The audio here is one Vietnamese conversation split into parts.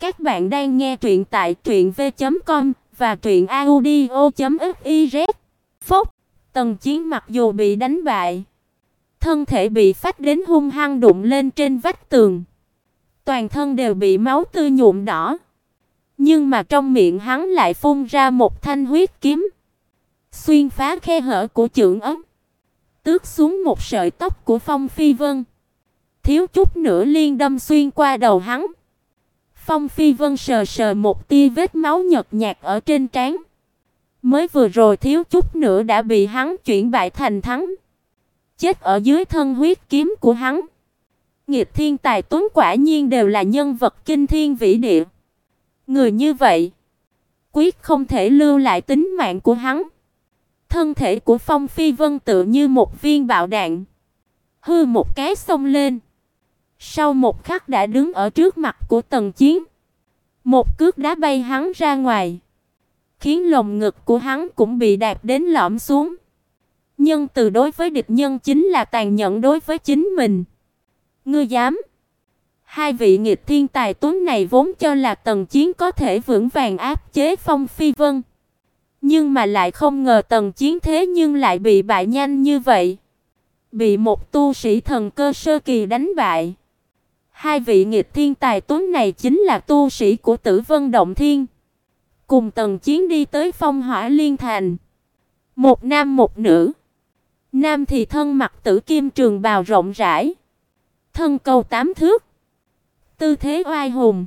Các bạn đang nghe truyện tại truyệnv.com và truyệnaudio.fiz. Phốc, Tần Chiến mặc dù bị đánh bại, thân thể bị phách đến hung hăng đụng lên trên vách tường. Toàn thân đều bị máu tươi nhuộm đỏ. Nhưng mà trong miệng hắn lại phun ra một thanh huyết kiếm, xuyên phá khe hở của chưởng ấm, tước xuống một sợi tóc của Phong Phi Vân. Thiếu chút nữa liên đâm xuyên qua đầu hắn. Phong Phi Vân sờ sờ một tia vết máu nhợt nhạt ở trên trán. Mới vừa rồi thiếu chút nữa đã bị hắn chuyển bại thành thắng. Chết ở dưới thân huyết kiếm của hắn. Nghiệp thiên tài tuấn quả nhiên đều là nhân vật kinh thiên vĩ địa. Người như vậy, quyết không thể lưu lại tính mạng của hắn. Thân thể của Phong Phi Vân tựa như một viên bạo đạn, hư một cái xông lên. Sau một khắc đã đứng ở trước mặt của Tần Chiến. Một cước đá bay hắn ra ngoài, khiến lồng ngực của hắn cũng bị đạp đến lõm xuống. Nhân từ đối với địch nhân chính là tàn nhẫn đối với chính mình. Ngươi dám? Hai vị nghịch thiên tài tuấn này vốn cho là Tần Chiến có thể vững vàng áp chế Phong Phi Vân, nhưng mà lại không ngờ Tần Chiến thế nhưng lại bị bại nhanh như vậy, bị một tu sĩ thần cơ sơ kỳ đánh bại. Hai vị nghịch thiên tài tuấn này chính là tu sĩ của Tử Vân Động Thiên, cùng Tần Chiến đi tới Phong Hỏa Liên Thành. Một nam một nữ. Nam thì thân mặc tử kim trường bào rộng rãi, thân cầu tám thước, tư thế oai hùng,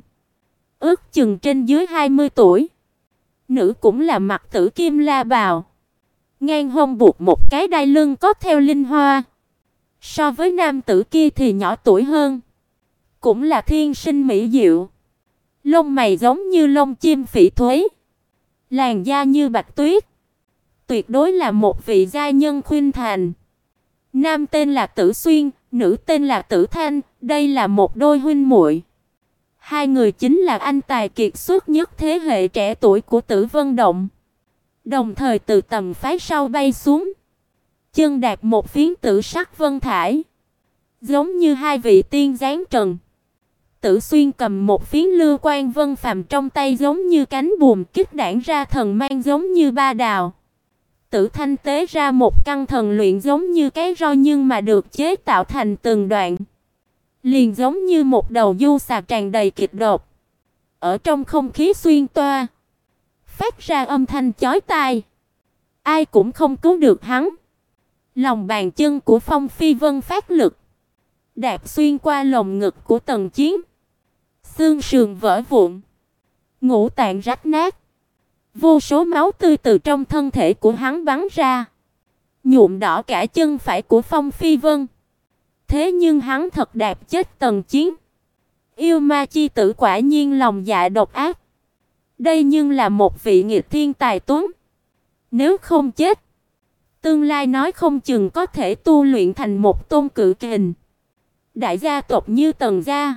ước chừng trên dưới 20 tuổi. Nữ cũng là mặc tử kim la bào, ngang hông buộc một cái đai lưng có theo linh hoa. So với nam tử kia thì nhỏ tuổi hơn, cũng là thiên sinh mỹ diệu. Lông mày giống như lông chim phỉ thúy, làn da như bạch tuyết, tuyệt đối là một vị gia nhân khuynh thành. Nam tên là Tử Xuyên, nữ tên là Tử Thanh, đây là một đôi huynh muội. Hai người chính là anh tài kiệt xuất nhất thế hệ trẻ tuổi của Tử Vân Động. Đồng thời từ tầm phái sau bay xuống, chân đạp một phiến tử sắc vân thải, giống như hai vị tiên giáng trần. Tử Xuyên cầm một phiến lưu quan vân phàm trong tay giống như cánh buồm kích đảng ra thần mang giống như ba đào. Tử Thanh tế ra một căn thần luyện giống như cái roi nhưng mà được chế tạo thành từng đoạn, liền giống như một đầu du xà tràn đầy kịch độc. Ở trong không khí xuyên toa, phát ra âm thanh chói tai. Ai cũng không cứu được hắn. Lòng bàn chân của Phong Phi Vân phát lực, đạp xuyên qua lồng ngực của Tần Chiến. Xương sườn vỡ vụn, ngũ tạng rách nát. Vô số máu tươi từ trong thân thể của hắn bắn ra, nhuộm đỏ cả chân phải của Phong Phi Vân. Thế nhưng hắn thật đạp chết Tần Chiến. Yêu ma chi tử quả nhiên lòng dạ độc ác. Đây nhưng là một vị nghịch thiên tài tuấn. Nếu không chết, tương lai nói không chừng có thể tu luyện thành một tôn cự kình. Đại gia tộc như Tần gia,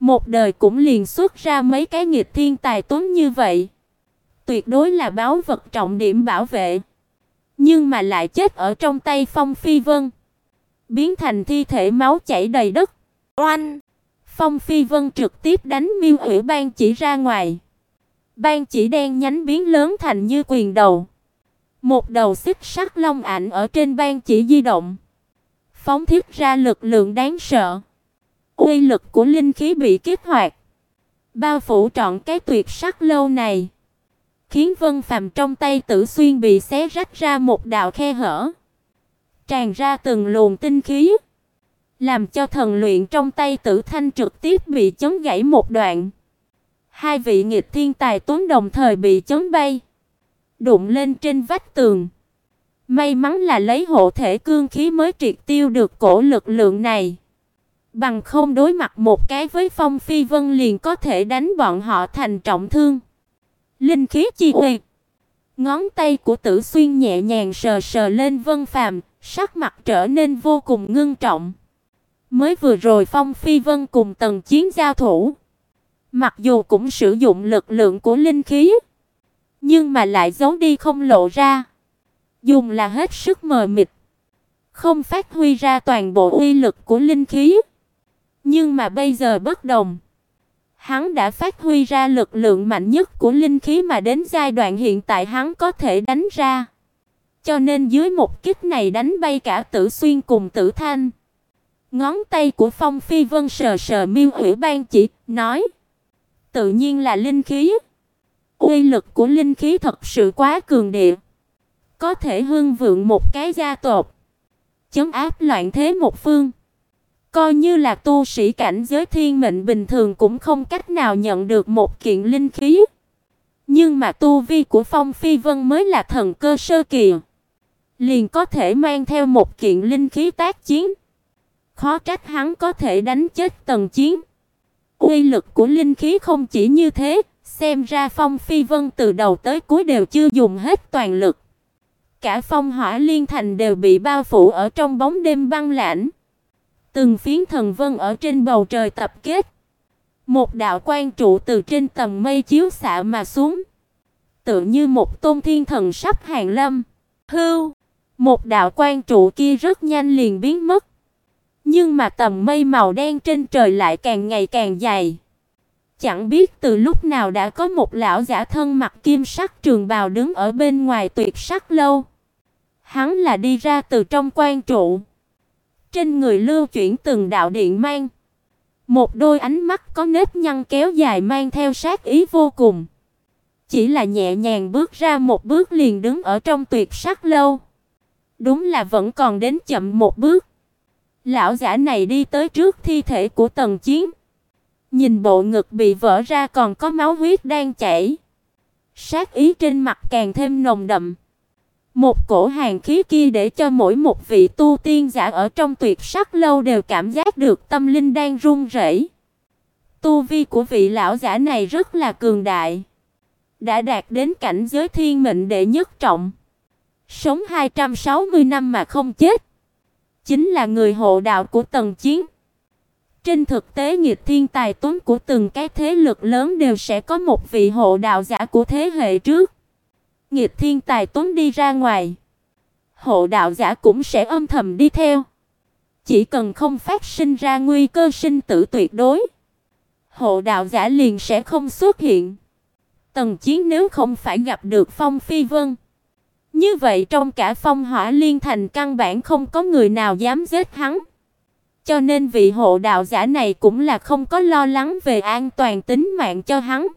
một đời cũng liền xuất ra mấy cái nghịch thiên tài tốn như vậy tuyệt đối là báo vật trọng điểm bảo vệ. Nhưng mà lại chết ở trong tay Phong Phi Vân, biến thành thi thể máu chảy đầy đất. Oanh! Phong Phi Vân trực tiếp đánh Miêu Ủy ban chỉ ra ngoài. Ban chỉ đen nhánh biến lớn thành như quyền đầu. Một đầu xích sắc long ảnh ở trên ban chỉ di động, phóng thiết ra lực lượng đáng sợ. Uy lực của linh khí bị kích hoạt, bao phủ trọn cái tuyệt sắc lâu này khiến Vân Phàm trong tay Tử Xuyên bị xé rách ra một đạo khe hở, tràn ra từng luồng tinh khí, làm cho thần luyện trong tay Tử Thanh trực tiếp bị chấn gãy một đoạn. Hai vị nghịch thiên tài tuấn đồng thời bị chấn bay, đụng lên trên vách tường. May mắn là lấy hộ thể cương khí mới triệt tiêu được cổ lực lượng này. Bằng không đối mặt một cái với Phong Phi Vân liền có thể đánh bọn họ thành trọng thương. Linh khí chi uy. Ngón tay của Tử Xuyên nhẹ nhàng sờ sờ lên Vân Phàm, sắc mặt trở nên vô cùng ngưng trọng. Mới vừa rồi Phong Phi Vân cùng Tần Chiến giao thủ, mặc dù cũng sử dụng lực lượng của linh khí, nhưng mà lại giấu đi không lộ ra, dùng là hết sức mờ mịt, không phát huy ra toàn bộ uy lực của linh khí. Nhưng mà bây giờ bất đồng, Hắn đã phát huy ra lực lượng mạnh nhất của linh khí mà đến giai đoạn hiện tại hắn có thể đánh ra. Cho nên dưới một kích này đánh bay cả Tử Xuyên cùng Tử Thanh. Ngón tay của Phong Phi Vân sờ sờ Miêu Hủy Ban chỉ, nói: "Tự nhiên là linh khí. Uy lực của linh khí thật sự quá cường địa, có thể hưng vượng một cái gia tộc, chấn áp loạn thế một phương." Coi như là tu sĩ cảnh giới thiên mệnh bình thường cũng không cách nào nhận được một kiện linh khí. Nhưng mà tu vi của Phong Phi Vân mới là thần cơ sơ kỳ, liền có thể mang theo một kiện linh khí tác chiến. Khó trách hắn có thể đánh chết Tần Chiến. Uy lực của linh khí không chỉ như thế, xem ra Phong Phi Vân từ đầu tới cuối đều chưa dùng hết toàn lực. Cả Phong Hỏa Liên Thành đều bị bao phủ ở trong bóng đêm băng lãnh. Từng phiến thần vân ở trên bầu trời tập kết. Một đạo quang trụ từ trên tầng mây chiếu xạ mà xuống, tựa như một tôn thiên thần sắp hàng lâm. Hưu, một đạo quang trụ kia rất nhanh liền biến mất. Nhưng mà tầng mây màu đen trên trời lại càng ngày càng dày. Chẳng biết từ lúc nào đã có một lão giả thân mặc kim sắc trường bào đứng ở bên ngoài tuyệt sắc lâu. Hắn là đi ra từ trong quan trụ. Trên người lưu chuyển từng đạo điện mang. Một đôi ánh mắt có nếp nhăn kéo dài mang theo sát ý vô cùng. Chỉ là nhẹ nhàng bước ra một bước liền đứng ở trong tuyệt sắc lâu. Đúng là vẫn còn đến chậm một bước. Lão giả này đi tới trước thi thể của Tần Chiến. Nhìn bộ ngực bị vỡ ra còn có máu huyết đang chảy. Sát ý trên mặt càng thêm nồng đậm. Một cổ hàn khí kia để cho mỗi một vị tu tiên giả ở trong tuyệt sắc lâu đều cảm giác được tâm linh đang run rẩy. Tu vi của vị lão giả này rất là cường đại, đã đạt đến cảnh giới thiên mệnh đệ nhất trọng. Sống 260 năm mà không chết, chính là người hộ đạo của Tần Chiến. Trên thực tế nghịch thiên tài tuấn của từng cái thế lực lớn đều sẽ có một vị hộ đạo giả của thế hệ trước. Nghịch thiên tài tốn đi ra ngoài, hộ đạo giả cũng sẽ âm thầm đi theo. Chỉ cần không phát sinh ra nguy cơ sinh tử tuyệt đối, hộ đạo giả liền sẽ không xuất hiện. Tần Chiến nếu không phải gặp được Phong Phi Vân, như vậy trong cả Phong Hỏa Liên Thành căn bản không có người nào dám giết hắn. Cho nên vị hộ đạo giả này cũng là không có lo lắng về an toàn tính mạng cho hắn.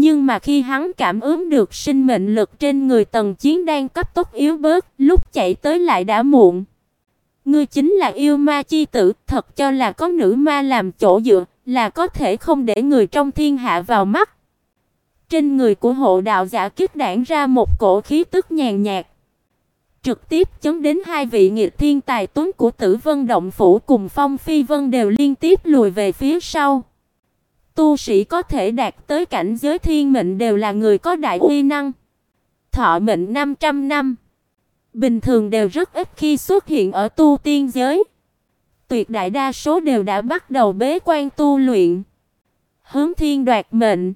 Nhưng mà khi hắn cảm ứng được sinh mệnh lực trên người Tần Chiến đang cấp tốc yếu bớt, lúc chạy tới lại đã muộn. Ngươi chính là yêu ma chi tử, thật cho là có nữ ma làm chỗ dựa, là có thể không để người trong thiên hạ vào mắt. Trên người của hộ đạo giả kích đảng ra một cổ khí tức nhàn nhạt, trực tiếp chấn đến hai vị nghịch thiên tài tuấn của Tử Vân động phủ cùng Phong Phi Vân đều liên tiếp lùi về phía sau. Tu sĩ có thể đạt tới cảnh giới thiên mệnh đều là người có đại uy năng. Thọ mệnh 500 năm. Bình thường đều rất ít khi xuất hiện ở tu tiên giới. Tuyệt đại đa số đều đã bắt đầu bế quan tu luyện. Hướng thiên đoạt mệnh.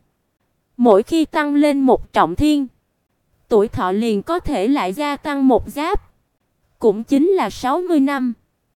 Mỗi khi tăng lên một trọng thiên, tuổi thọ liền có thể lại gia tăng một giáp, cũng chính là 60 năm.